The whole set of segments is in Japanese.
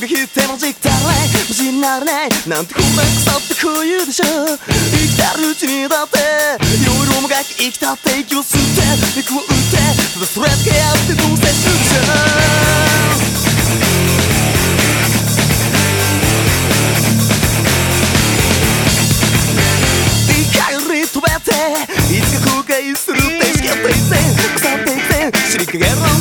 て怖いダフリの動き手のじったらない無事になれないなんてこんな腐ってこう言うでしょ生きてるうちにだっていろいろもがき生きたって息を吸って肉を打ってただそれだけやってどうせするでしょ怒り飛べていつか後悔するって意識っていせん腐っていせん知りかけな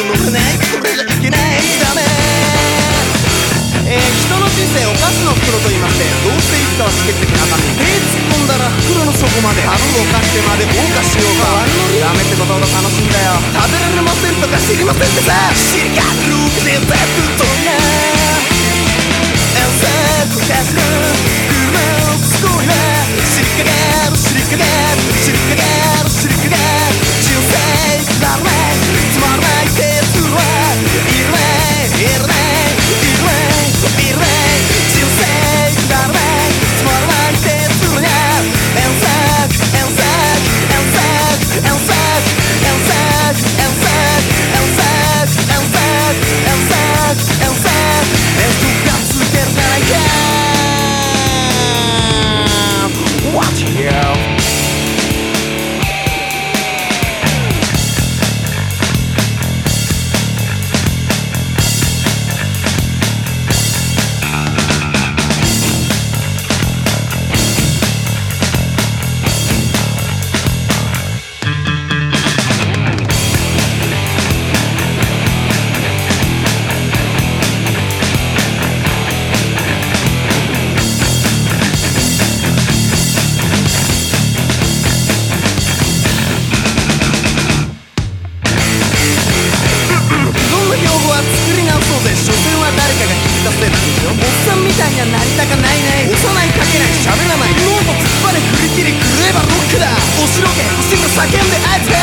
ってちょっと乗れないこれじゃいけないダメえー、人の人生をガスの袋と言いましてどうしていつかは刺激的な中身手突っ込んだら袋の底まで株をかしてまで謳歌しようか。ダメってことほど楽しいんだよ。食べられませんとか知りませんってさ。知りからないノ